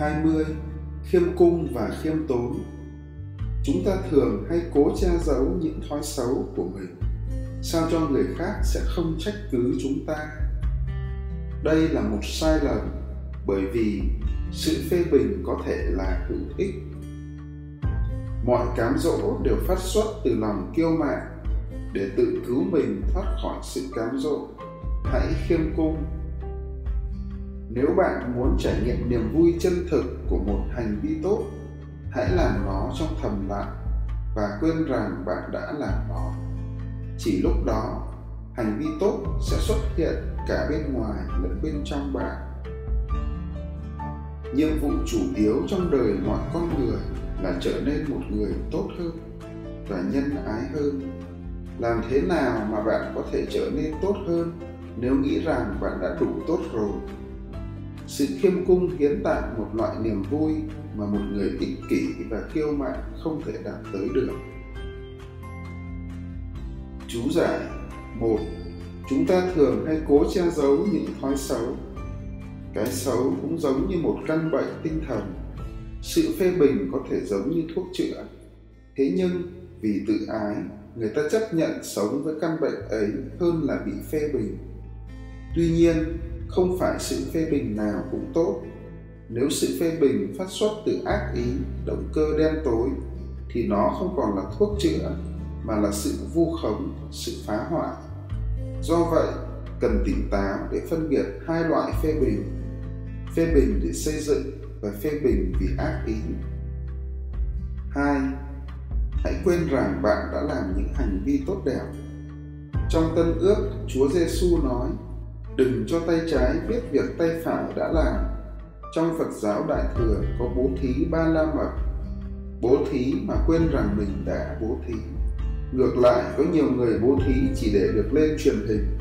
20. Khiêm cung và khiêm tốn. Chúng ta thường hay cố che giấu những thói xấu của mình, sao cho người khác sẽ không trách cứ chúng ta? Đây là một sai lầm, bởi vì sự phê bình có thể là hữu ích. Mọi cám dỗ đều phát xuất từ lòng kiêu mạn. Để tự cứu mình thoát khỏi sự cám dỗ, hãy khiêm cung nếu bạn muốn trải nghiệm niềm vui chân thực của một hành vi tốt, hãy làm nó trong thầm lặng và quên rằng bạn đã làm nó. Chỉ lúc đó, hành vi tốt sẽ xuất hiện cả bên ngoài lẫn bên trong bạn. Nhiệm vụ chủ yếu trong đời mọi con người là trở nên một người tốt hơn và nhân ái hơn. Làm thế nào mà bạn có thể trở nên tốt hơn nếu nghĩ rằng bạn đã đủ tốt rồi? Sự khiêm cung hiến tặng một loại niềm vui mà một người ích kỷ và kiêu mạn không thể đạt tới được. Chú giải một, chúng ta thường hay cố che giấu những thói xấu. Cái xấu cũng giống như một căn bệnh tinh thần. Sự phê bình có thể giống như thuốc chữa. Thế nhưng, vì tự ái, người ta chấp nhận sống với căn bệnh ấy hơn là bị phê bình. Tuy nhiên không phải sự phê bình nào cũng tốt. Nếu sự phê bình phát xuất từ ác ý, động cơ đen tối, thì nó không còn là thuốc chữa, mà là sự vu khống, sự phá hoại. Do vậy, cần tỉnh táo để phân biệt hai loại phê bình phê bình để xây dựng và phê bình vì ác ý. Hai, hãy quên rằng bạn đã làm những hành vi tốt đẹp. Trong tân ước, chúa giêsu nói đừng cho tay trái biết việc tay phải đã làm. Trong phật giáo đại thừa có bố thí ba la mật. Bố thí mà quên rằng mình đã bố thí. Ngược lại, có nhiều người bố thí chỉ để được lên truyền hình.